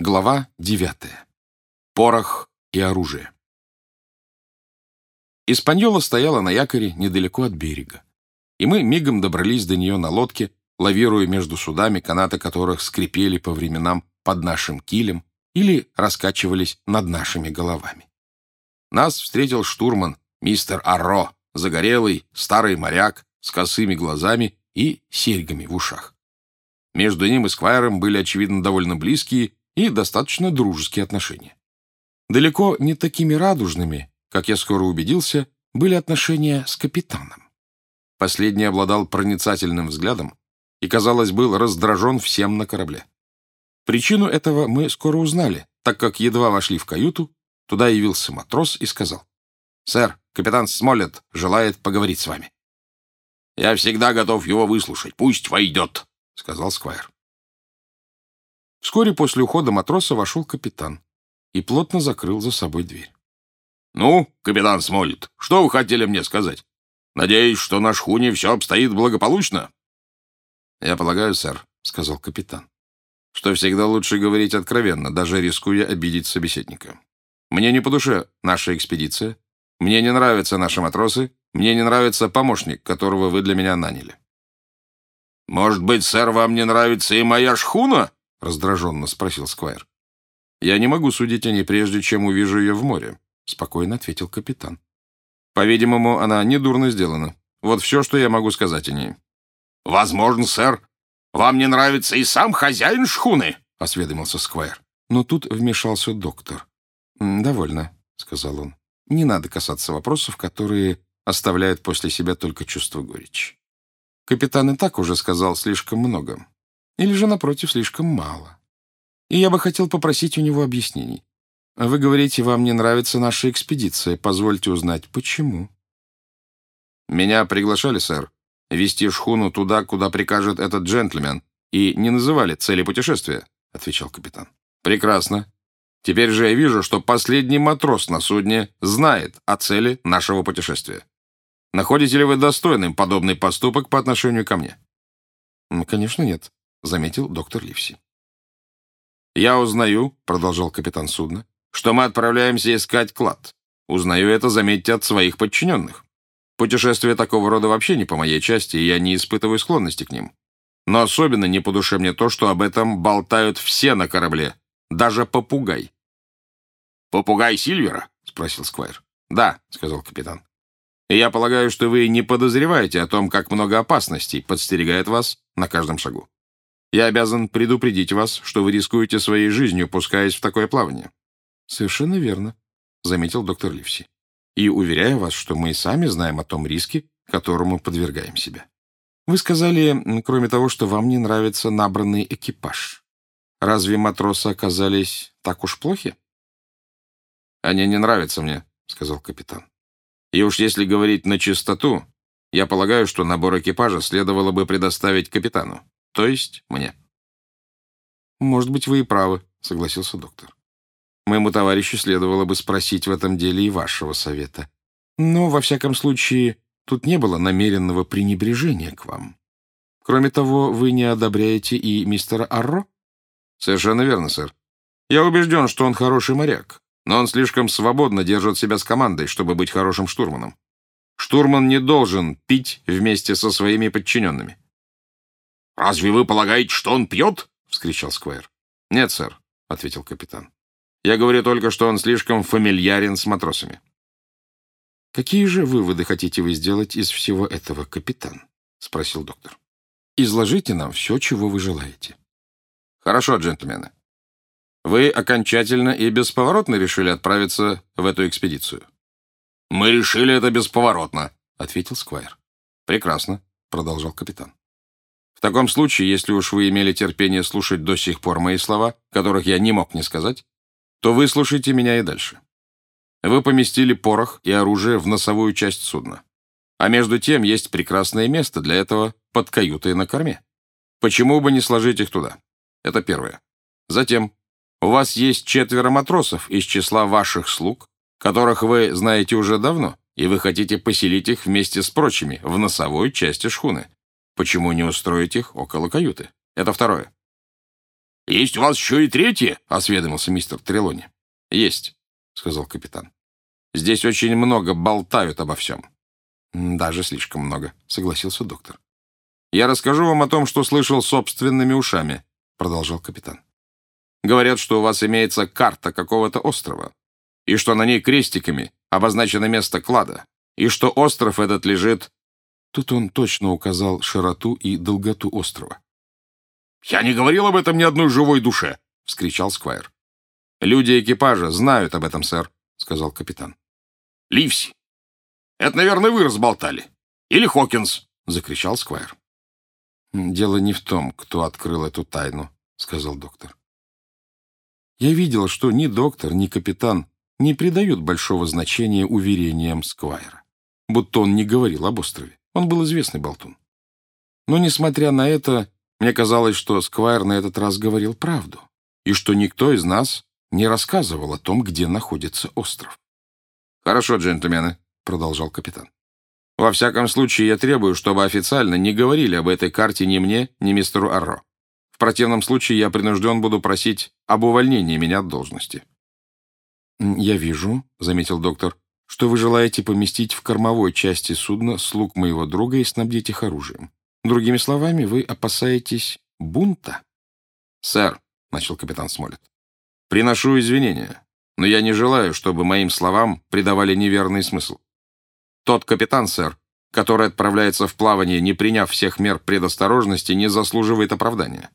Глава 9. Порох и оружие. Испаньола стояла на якоре недалеко от берега, и мы мигом добрались до нее на лодке, лавируя между судами, канаты которых скрипели по временам под нашим килем или раскачивались над нашими головами. Нас встретил штурман, мистер Арро, загорелый, старый моряк с косыми глазами и серьгами в ушах. Между ним и Сквайром были, очевидно, довольно близкие и достаточно дружеские отношения. Далеко не такими радужными, как я скоро убедился, были отношения с капитаном. Последний обладал проницательным взглядом и, казалось, был раздражен всем на корабле. Причину этого мы скоро узнали, так как едва вошли в каюту, туда явился матрос и сказал, «Сэр, капитан Смоллет желает поговорить с вами». «Я всегда готов его выслушать. Пусть войдет», — сказал Сквайр. Вскоре после ухода матроса вошел капитан и плотно закрыл за собой дверь. «Ну, капитан Смолит, что вы хотели мне сказать? Надеюсь, что на шхуне все обстоит благополучно?» «Я полагаю, сэр», — сказал капитан, «что всегда лучше говорить откровенно, даже рискуя обидеть собеседника. Мне не по душе наша экспедиция, мне не нравятся наши матросы, мне не нравится помощник, которого вы для меня наняли». «Может быть, сэр, вам не нравится и моя шхуна?» — раздраженно спросил Сквайр. «Я не могу судить о ней, прежде чем увижу ее в море», — спокойно ответил капитан. «По-видимому, она недурно сделана. Вот все, что я могу сказать о ней». «Возможно, сэр. Вам не нравится и сам хозяин шхуны?» — осведомился Сквайр. Но тут вмешался доктор. «Довольно», — сказал он. «Не надо касаться вопросов, которые оставляют после себя только чувство горечи. Капитан и так уже сказал слишком много. Или же, напротив, слишком мало. И я бы хотел попросить у него объяснений. Вы говорите, вам не нравится наша экспедиция. Позвольте узнать, почему? Меня приглашали, сэр, вести шхуну туда, куда прикажет этот джентльмен, и не называли цели путешествия, — отвечал капитан. Прекрасно. Теперь же я вижу, что последний матрос на судне знает о цели нашего путешествия. Находите ли вы достойным подобный поступок по отношению ко мне? Конечно, нет. — заметил доктор Ливси. «Я узнаю», — продолжал капитан судна, «что мы отправляемся искать клад. Узнаю это, заметьте, от своих подчиненных. Путешествия такого рода вообще не по моей части, и я не испытываю склонности к ним. Но особенно не по душе мне то, что об этом болтают все на корабле, даже попугай». «Попугай Сильвера?» — спросил Сквайр. «Да», — сказал капитан. «И я полагаю, что вы не подозреваете о том, как много опасностей подстерегает вас на каждом шагу. Я обязан предупредить вас, что вы рискуете своей жизнью, пускаясь в такое плавание». «Совершенно верно», — заметил доктор Ливси. «И уверяю вас, что мы и сами знаем о том риске, которому подвергаем себя. Вы сказали, кроме того, что вам не нравится набранный экипаж. Разве матросы оказались так уж плохи?» «Они не нравятся мне», — сказал капитан. «И уж если говорить на чистоту, я полагаю, что набор экипажа следовало бы предоставить капитану. То есть мне. Может быть, вы и правы, согласился доктор. Моему товарищу следовало бы спросить в этом деле и вашего совета. Но, во всяком случае, тут не было намеренного пренебрежения к вам. Кроме того, вы не одобряете и мистера Арро? Совершенно верно, сэр. Я убежден, что он хороший моряк, но он слишком свободно держит себя с командой, чтобы быть хорошим штурманом. Штурман не должен пить вместе со своими подчиненными. «Разве вы полагаете, что он пьет?» — вскричал Сквайр. «Нет, сэр», — ответил капитан. «Я говорю только, что он слишком фамильярен с матросами». «Какие же выводы хотите вы сделать из всего этого, капитан?» — спросил доктор. «Изложите нам все, чего вы желаете». «Хорошо, джентльмены. Вы окончательно и бесповоротно решили отправиться в эту экспедицию?» «Мы решили это бесповоротно», — ответил Сквайр. «Прекрасно», — продолжал капитан. В таком случае, если уж вы имели терпение слушать до сих пор мои слова, которых я не мог не сказать, то выслушайте меня и дальше. Вы поместили порох и оружие в носовую часть судна. А между тем есть прекрасное место для этого под каютой на корме. Почему бы не сложить их туда? Это первое. Затем, у вас есть четверо матросов из числа ваших слуг, которых вы знаете уже давно, и вы хотите поселить их вместе с прочими в носовой части шхуны. Почему не устроить их около каюты? Это второе. Есть у вас еще и третье?» — осведомился мистер Трелони. «Есть», — сказал капитан. «Здесь очень много болтают обо всем». «Даже слишком много», — согласился доктор. «Я расскажу вам о том, что слышал собственными ушами», — продолжал капитан. «Говорят, что у вас имеется карта какого-то острова, и что на ней крестиками обозначено место клада, и что остров этот лежит...» Тут он точно указал широту и долготу острова. «Я не говорил об этом ни одной живой душе!» — вскричал Сквайр. «Люди экипажа знают об этом, сэр», — сказал капитан. «Ливси! Это, наверное, вы разболтали. Или Хокинс!» — закричал Сквайр. «Дело не в том, кто открыл эту тайну», — сказал доктор. Я видел, что ни доктор, ни капитан не придают большого значения уверениям Сквайра, будто он не говорил об острове. Он был известный болтун. Но, несмотря на это, мне казалось, что Сквайр на этот раз говорил правду, и что никто из нас не рассказывал о том, где находится остров. «Хорошо, джентльмены», — продолжал капитан. «Во всяком случае, я требую, чтобы официально не говорили об этой карте ни мне, ни мистеру Арро. В противном случае я принужден буду просить об увольнении меня от должности». «Я вижу», — заметил доктор, — «что вы желаете поместить в кормовой части судна слуг моего друга и снабдить их оружием. Другими словами, вы опасаетесь бунта?» «Сэр», — начал капитан Смолет, — «приношу извинения, но я не желаю, чтобы моим словам придавали неверный смысл. Тот капитан, сэр, который отправляется в плавание, не приняв всех мер предосторожности, не заслуживает оправдания.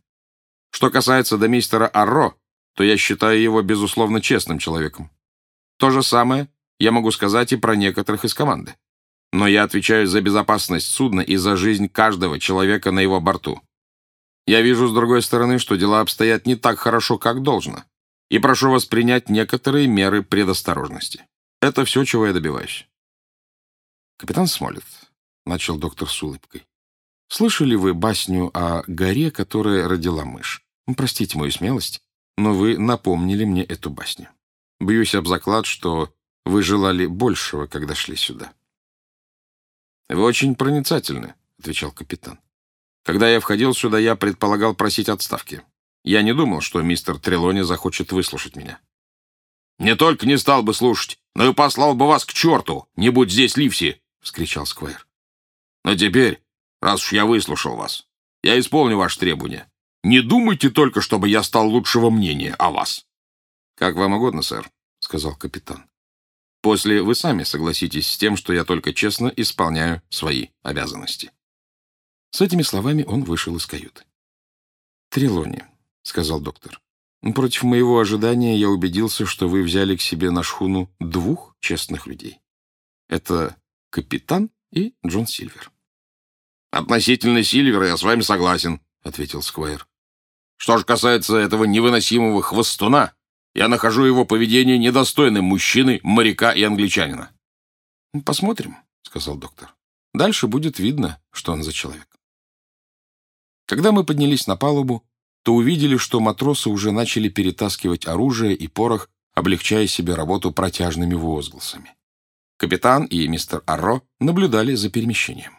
Что касается до мистера Арро, то я считаю его, безусловно, честным человеком. То же самое я могу сказать и про некоторых из команды. Но я отвечаю за безопасность судна и за жизнь каждого человека на его борту. Я вижу, с другой стороны, что дела обстоят не так хорошо, как должно, и прошу вас принять некоторые меры предосторожности. Это все, чего я добиваюсь. Капитан Смолет, — начал доктор с улыбкой, — слышали вы басню о горе, которая родила мышь? Простите мою смелость, но вы напомнили мне эту басню. Бьюсь об заклад, что вы желали большего, когда шли сюда. «Вы очень проницательны», — отвечал капитан. «Когда я входил сюда, я предполагал просить отставки. Я не думал, что мистер Трелони захочет выслушать меня». «Не только не стал бы слушать, но и послал бы вас к черту, не будь здесь Ливси!» — вскричал Сквайр. «Но теперь, раз уж я выслушал вас, я исполню ваше требование. Не думайте только, чтобы я стал лучшего мнения о вас». «Как вам угодно, сэр», — сказал капитан. После вы сами согласитесь с тем, что я только честно исполняю свои обязанности». С этими словами он вышел из каюты. «Трелони», — сказал доктор, — «против моего ожидания я убедился, что вы взяли к себе на шхуну двух честных людей. Это капитан и Джон Сильвер». «Относительно Сильвера я с вами согласен», — ответил Сквайр. «Что же касается этого невыносимого хвостуна, я нахожу его поведение недостойным мужчины, моряка и англичанина. «Посмотрим», — сказал доктор. «Дальше будет видно, что он за человек». Когда мы поднялись на палубу, то увидели, что матросы уже начали перетаскивать оружие и порох, облегчая себе работу протяжными возгласами. Капитан и мистер Арро наблюдали за перемещением.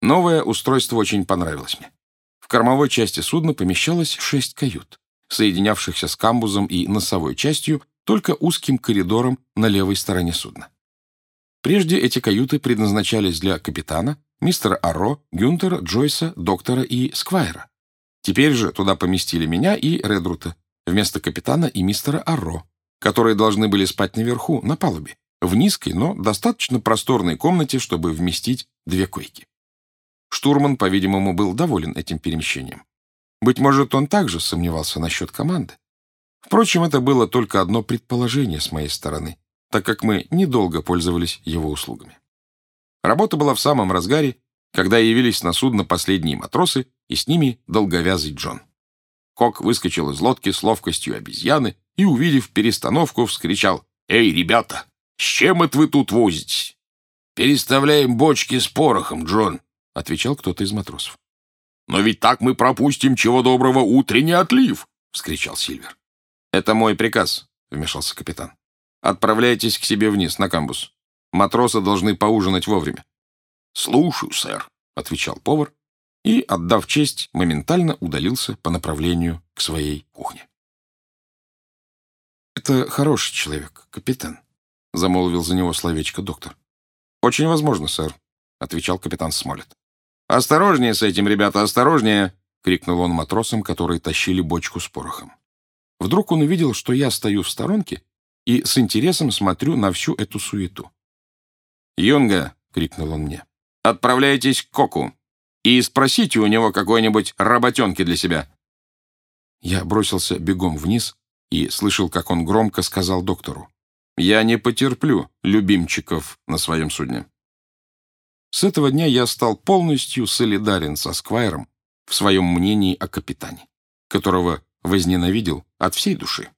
Новое устройство очень понравилось мне. В кормовой части судна помещалось шесть кают соединявшихся с камбузом и носовой частью только узким коридором на левой стороне судна. Прежде эти каюты предназначались для капитана, мистера Арро, Гюнтера, Джойса, доктора и Сквайра. Теперь же туда поместили меня и Редрута, вместо капитана и мистера Арро, которые должны были спать наверху, на палубе, в низкой, но достаточно просторной комнате, чтобы вместить две койки. Штурман, по-видимому, был доволен этим перемещением. Быть может, он также сомневался насчет команды. Впрочем, это было только одно предположение с моей стороны, так как мы недолго пользовались его услугами. Работа была в самом разгаре, когда явились на судно последние матросы, и с ними долговязый Джон. Кок выскочил из лодки с ловкостью обезьяны и, увидев перестановку, вскричал «Эй, ребята, с чем это вы тут возитесь?» «Переставляем бочки с порохом, Джон», — отвечал кто-то из матросов. «Но ведь так мы пропустим чего доброго утренний отлив!» — вскричал Сильвер. «Это мой приказ», — вмешался капитан. «Отправляйтесь к себе вниз, на камбус. Матросы должны поужинать вовремя». «Слушаю, сэр», — отвечал повар и, отдав честь, моментально удалился по направлению к своей кухне. «Это хороший человек, капитан», — замолвил за него словечко доктор. «Очень возможно, сэр», — отвечал капитан Смолет. «Осторожнее с этим, ребята, осторожнее!» — крикнул он матросам, которые тащили бочку с порохом. Вдруг он увидел, что я стою в сторонке и с интересом смотрю на всю эту суету. «Юнга!» — крикнул он мне. «Отправляйтесь к Коку и спросите у него какой-нибудь работенки для себя». Я бросился бегом вниз и слышал, как он громко сказал доктору. «Я не потерплю любимчиков на своем судне». С этого дня я стал полностью солидарен со Сквайром в своем мнении о капитане, которого возненавидел от всей души.